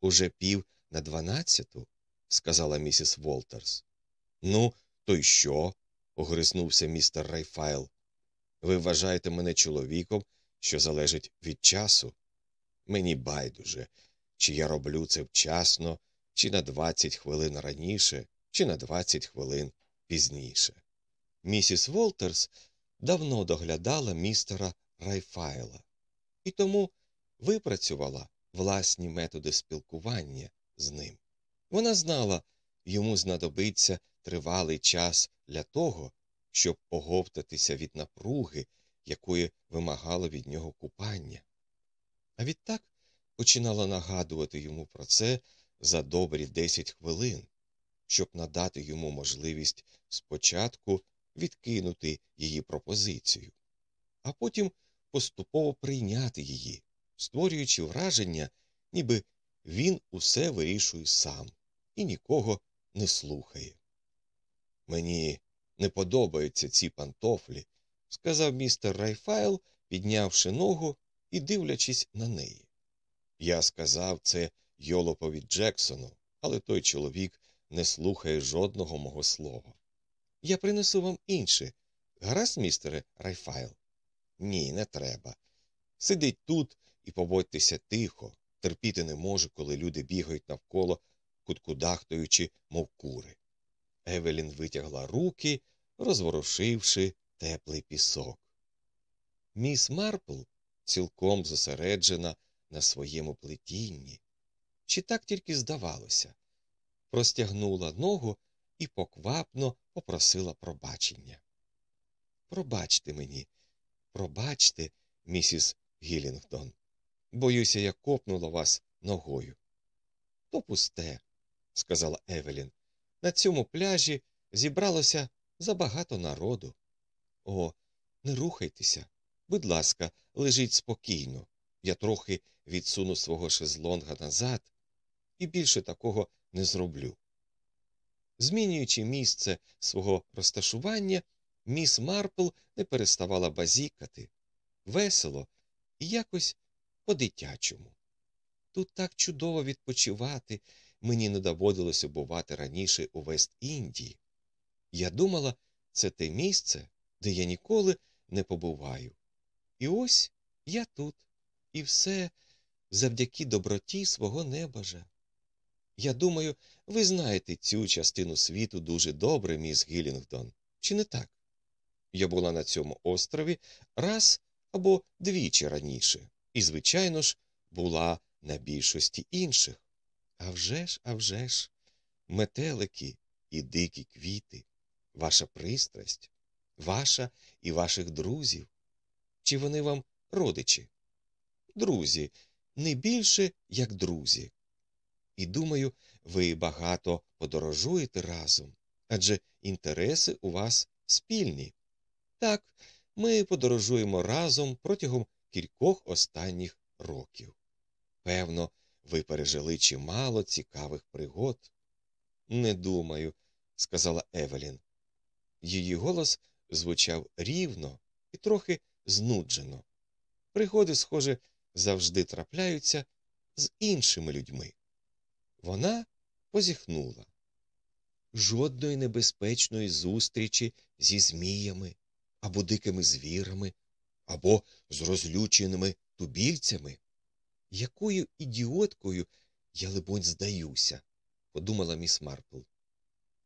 Уже пів на дванадцяту, сказала місіс Волтерс. Ну, то й що? огризнувся містер Райфайл. Ви вважаєте мене чоловіком, що залежить від часу. Мені байдуже, чи я роблю це вчасно, чи на 20 хвилин раніше, чи на 20 хвилин пізніше. Місіс Волтерс давно доглядала містера Райфайла і тому випрацювала власні методи спілкування з ним. Вона знала, йому знадобиться тривалий час для того, щоб оговтатися від напруги, якої вимагало від нього купання. А відтак починала нагадувати йому про це за добрі десять хвилин, щоб надати йому можливість спочатку відкинути її пропозицію, а потім поступово прийняти її, створюючи враження, ніби він усе вирішує сам і нікого не слухає. Мені не подобаються ці пантофлі, сказав містер Райфайл, піднявши ногу і дивлячись на неї. Я сказав це йолопові Джексону, але той чоловік не слухає жодного мого слова. Я принесу вам інші. Гаразд, містере Райфайл? Ні, не треба. Сидіть тут і поводьтеся тихо. Терпіти не можу, коли люди бігають навколо, куткудахтуючи, мов кури. Евелін витягла руки, розворушивши теплий пісок. Міс Марпл цілком зосереджена на своєму плетінні, чи так тільки здавалося, простягнула ногу і поквапно попросила пробачення. Пробачте мені, пробачте, місіс Гілінгдон. Боюся, я копнула вас ногою. То пусте, сказала Евелін. На цьому пляжі зібралося забагато народу. О, не рухайтеся. Будь ласка, лежіть спокійно. Я трохи відсуну свого шезлонга назад і більше такого не зроблю. Змінюючи місце свого розташування, міс Марпл не переставала базікати весело і якось по дитячому. Тут так чудово відпочивати мені не доводилося бувати раніше у Вест Індії. Я думала, це те місце, де я ніколи не побуваю. І ось я тут, і все завдяки доброті свого небажа. Я думаю, ви знаєте цю частину світу дуже добре, міс Гілінгдон, чи не так? Я була на цьому острові раз або двічі раніше, і, звичайно ж, була на більшості інших. А вже ж, а вже ж, метелики і дикі квіти, ваша пристрасть, ваша і ваших друзів. Чи вони вам родичі? Друзі, не більше, як друзі. І думаю, ви багато подорожуєте разом, адже інтереси у вас спільні. Так, ми подорожуємо разом протягом кількох останніх років. Певно, ви пережили чимало цікавих пригод. Не думаю, сказала Евелін. Її голос звучав рівно і трохи знуджено. Пригоди, схоже, завжди трапляються з іншими людьми. Вона позіхнула. Жодної небезпечної зустрічі зі зміями або дикими звірами, або з розлюченими тубільцями. Якою ідіоткою я, либонь, здаюся, подумала міс Марпл.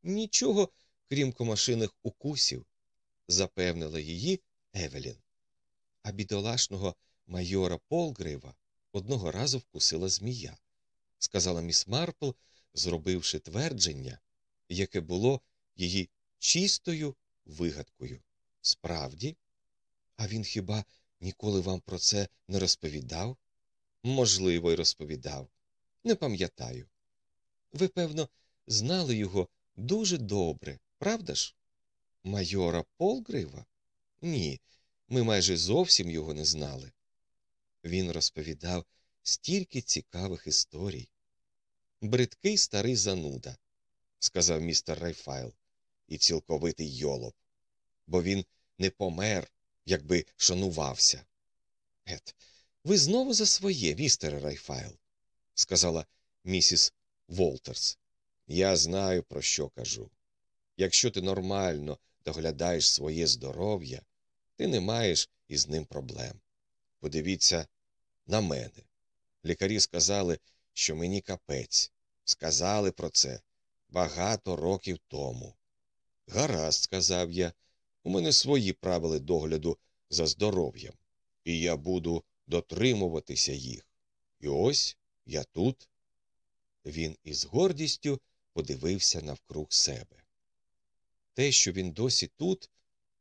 Нічого, крім комашиних укусів, запевнила її Евелін. А бідолашного майора Полгрива одного разу вкусила змія, сказала міс Марпл, зробивши твердження, яке було її чистою вигадкою. Справді, а він хіба ніколи вам про це не розповідав? Можливо, й розповідав. Не пам'ятаю. Ви, певно, знали його дуже добре, правда ж? Майора Полгрива? Ні, ми майже зовсім його не знали. Він розповідав стільки цікавих історій. Бридкий старий зануда, сказав містер Райфайл, і цілковитий йолоп, бо він не помер, якби шанувався. Ет, ви знову за своє, містере Райфайл, сказала місіс Волтерс. Я знаю, про що кажу. Якщо ти нормально доглядаєш своє здоров'я, ти не маєш із ним проблем. Подивіться на мене. Лікарі сказали, що мені капець. Сказали про це багато років тому. Гаразд, сказав я, у мене свої правила догляду за здоров'ям, і я буду дотримуватися їх. І ось я тут. Він із гордістю подивився навкруг себе. Те, що він досі тут,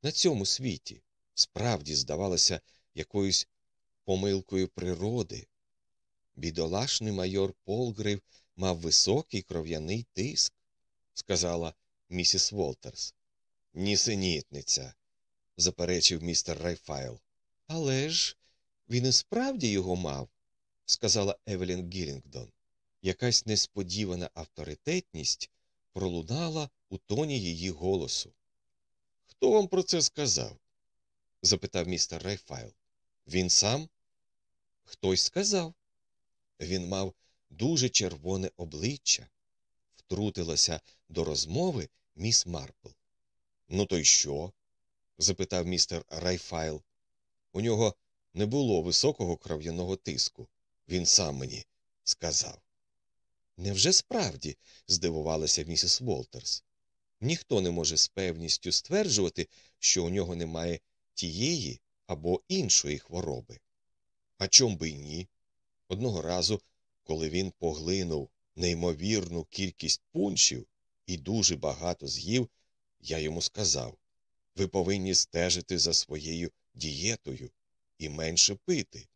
на цьому світі, справді здавалося якоюсь помилкою природи. Бідолашний майор Полгрив мав високий кров'яний тиск, сказала місіс Волтерс. Нісенітниця, заперечив містер Райфайл. Але ж він і справді його мав, сказала Евелін Гілінгдон. Якась несподівана авторитетність пролунала у тоні її голосу. Хто вам про це сказав? запитав містер Райфайл. Він сам? Хтось сказав. Він мав дуже червоне обличчя, втрутилася до розмови міс Марпл. Ну, то й що? запитав містер Райфайл. У нього не було високого кров'яного тиску. Він сам мені сказав. Невже справді? здивувалася місіс Волтерс. Ніхто не може з певністю стверджувати, що у нього немає тієї або іншої хвороби. А чом би й ні? Одного разу, коли він поглинув неймовірну кількість пуншів і дуже багато з'їв, я йому сказав ви повинні стежити за своєю дієтою і менше пити.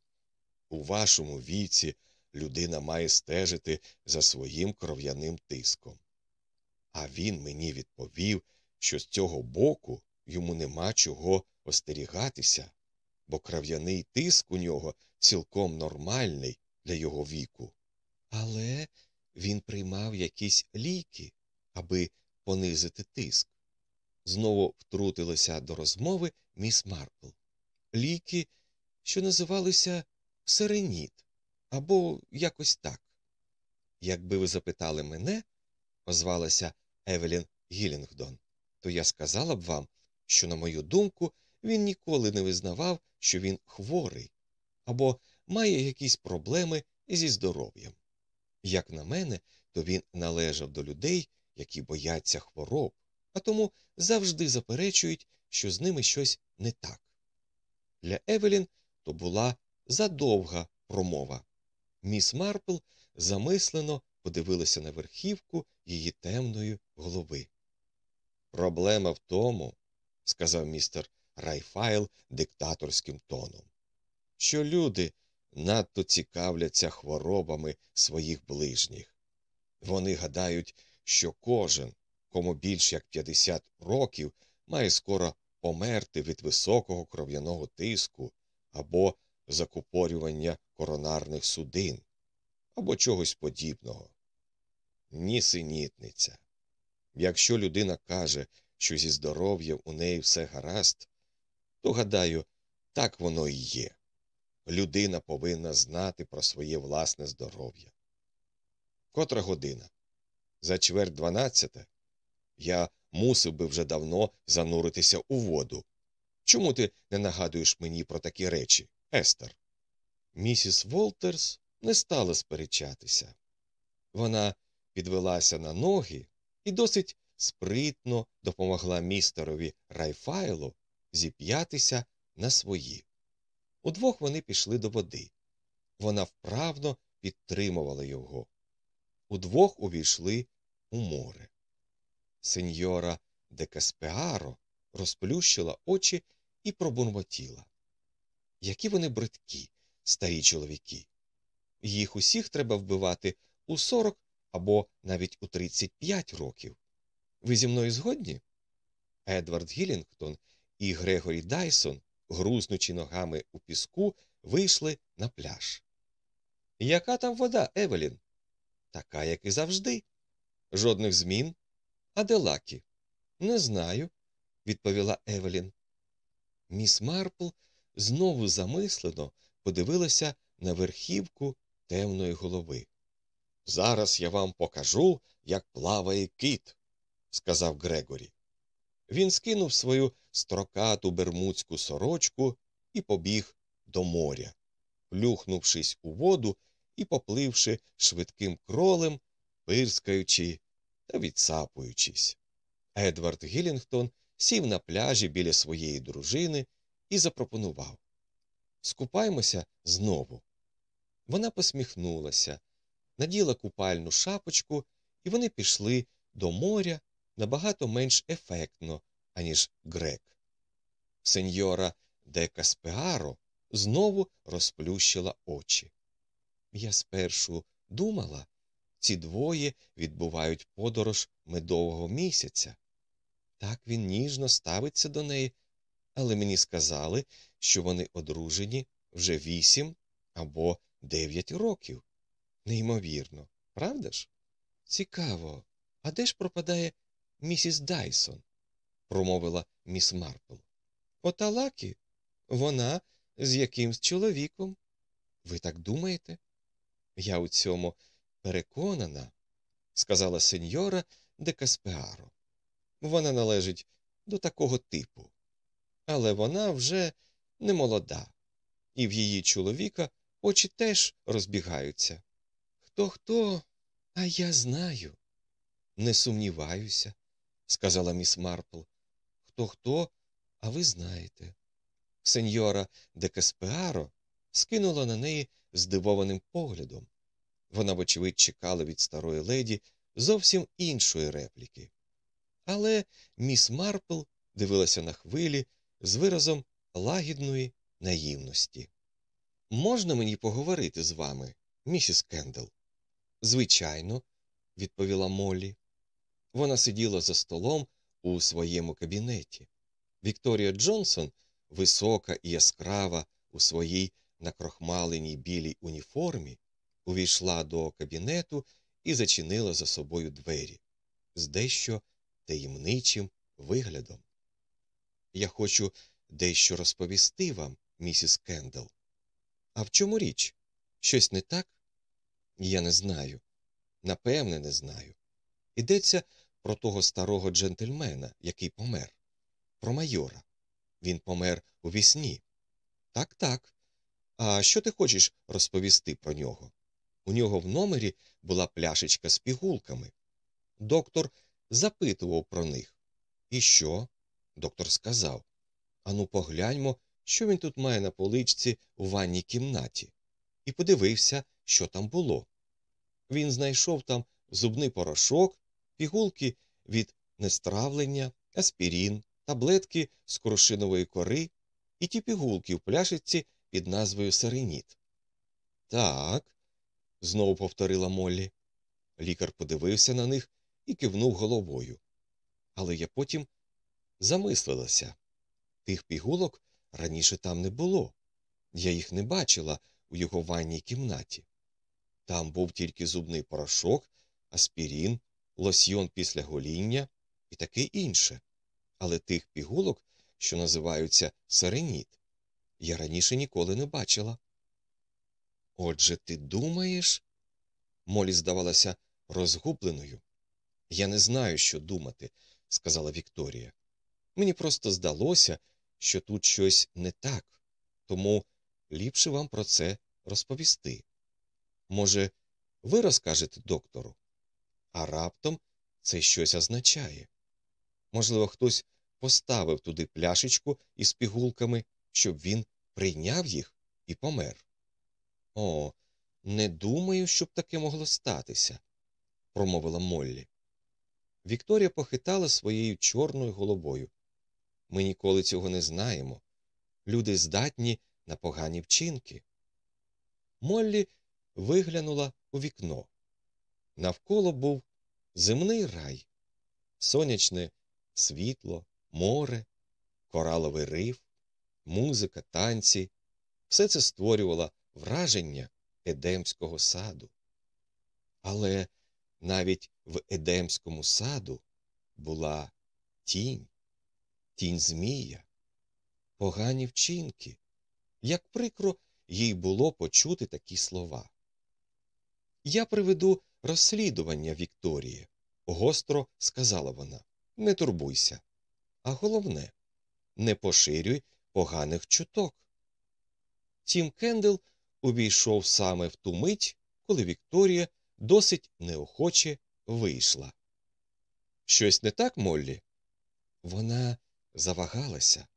У вашому віці людина має стежити за своїм кров'яним тиском. А він мені відповів, що з цього боку йому нема чого остерігатися, бо кров'яний тиск у нього цілком нормальний для його віку. Але він приймав якісь ліки, аби понизити тиск. Знову втрутилася до розмови міс Марпл. Ліки, що називалися Сереніт або якось так. Якби ви запитали мене, озвалася Евелін Гілінгдон, то я сказала б вам, що, на мою думку, він ніколи не визнавав, що він хворий або має якісь проблеми зі здоров'ям. Як на мене, то він належав до людей, які бояться хвороб, а тому завжди заперечують, що з ними щось не так. Для Евелін то була задовга промова. Міс Марпл замислено подивилася на верхівку її темної голови. Проблема в тому, сказав містер Райфайл диктаторським тоном, що люди надто цікавляться хворобами своїх ближніх. Вони гадають, що кожен, кому більш як 50 років, має скоро померти від високого кров'яного тиску або закупорювання коронарних судин, або чогось подібного. Нісенітниця. Якщо людина каже, що зі здоров'ям у неї все гаразд, то, гадаю, так воно і є. Людина повинна знати про своє власне здоров'я. Котра година? За чверть дванадцяте я мусив би вже давно зануритися у воду. Чому ти не нагадуєш мені про такі речі, Естер? Місіс Волтерс не стала сперечатися. Вона підвелася на ноги і досить спритно допомогла містерові Райфайлу зіп'ятися на свої. Удвох вони пішли до води. Вона вправно підтримувала його. Удвох увійшли у море. Сеньора де Каспеаро розплющила очі і пробурмотіла. Які вони бридкі, старі чоловіки. Їх усіх треба вбивати у 40 або навіть у 35 років. Ви зі мною згодні? Едвард Гілінгтон і Грегорі Дайсон, грузнучи ногами у піску, вийшли на пляж. Яка там вода, Евелін? Така, як і завжди. Жодних змін. А де Лакі? Не знаю, відповіла Евелін. Міс Марпл знову замислено подивилася на верхівку темної голови. Зараз я вам покажу, як плаває кіт, сказав Грегорі. Він скинув свою строкату бермудську сорочку і побіг до моря. Плюхнувшись у воду і попливши швидким кролем, пирскаючи та відсапуючись. Едвард Гілінгтон сів на пляжі біля своєї дружини і запропонував Скупаймося знову. Вона посміхнулася, наділа купальну шапочку, і вони пішли до моря набагато менш ефектно, аніж грек. Сеньора де Каспеаро знову розплющила очі. Я спершу думала, ці двоє відбувають подорож медового місяця. Так він ніжно ставиться до неї, але мені сказали, що вони одружені вже вісім або дев'ять років. Неймовірно, правда ж? Цікаво, а де ж пропадає місіс Дайсон? промовила міс Марпл. Оталакі, вона з якимсь чоловіком. Ви так думаєте? Я у цьому переконана, сказала сеньора де Каспеаро. Вона належить до такого типу. Але вона вже не молода, і в її чоловіка очі теж розбігаються. Хто хто, а я знаю. Не сумніваюся, сказала міс Марпл. Хто хто, а ви знаєте. Сеньора де Каспеаро скинула на неї здивованим поглядом. Вона, вочевидь, чекала від старої леді зовсім іншої репліки. Але міс Марпл дивилася на хвилі з виразом лагідної наївності. Можна мені поговорити з вами, місіс Кендал? Звичайно, відповіла Моллі. Вона сиділа за столом у своєму кабінеті. Вікторія Джонсон, висока і яскрава у своїй накрохмаленій білій уніформі, увійшла до кабінету і зачинила за собою двері з дещо таємничим виглядом. Я хочу дещо розповісти вам, місіс Кендал. А в чому річ? Щось не так? Я не знаю. Напевне, не знаю. Йдеться про того старого джентльмена, який помер, про майора. Він помер у вісні. Так, так. А що ти хочеш розповісти про нього? У нього в номері була пляшечка з пігулками. Доктор запитував про них. І що? Доктор сказав Ану, погляньмо, що він тут має на поличці у ванній кімнаті, і подивився, що там було. Він знайшов там зубний порошок, пігулки від нестравлення, аспірін, таблетки з крушинової кори і ті пігулки в пляшечці під назвою Сереніт. Так, знову повторила Моллі. Лікар подивився на них і кивнув головою. Але я потім замислилася. Тих пігулок раніше там не було. Я їх не бачила у його ванній кімнаті. Там був тільки зубний порошок, аспірін, лосьйон після гоління і таке інше. Але тих пігулок, що називаються сереніт, я раніше ніколи не бачила. Отже, ти думаєш? Молі здавалася розгубленою. Я не знаю, що думати, сказала Вікторія. Мені просто здалося, що тут щось не так, тому ліпше вам про це розповісти. Може, ви розкажете доктору? А раптом це щось означає. Можливо, хтось поставив туди пляшечку із пігулками, щоб він прийняв їх і помер. О, не думаю, щоб таке могло статися, промовила Моллі. Вікторія похитала своєю чорною головою. Ми ніколи цього не знаємо. Люди здатні на погані вчинки. Моллі виглянула у вікно. Навколо був земний рай, сонячне світло, море, кораловий риф, музика, танці. Все це створювало враження Едемського саду. Але навіть в Едемському саду була тінь тінь Змія, погані вчинки. Як прикро їй було почути такі слова. Я приведу розслідування Вікторії, гостро сказала вона. Не турбуйся. А головне, не поширюй поганих чуток. Тім Кендел увійшов саме в ту мить, коли Вікторія досить неохоче вийшла. Щось не так, Моллі? Вона завагалася.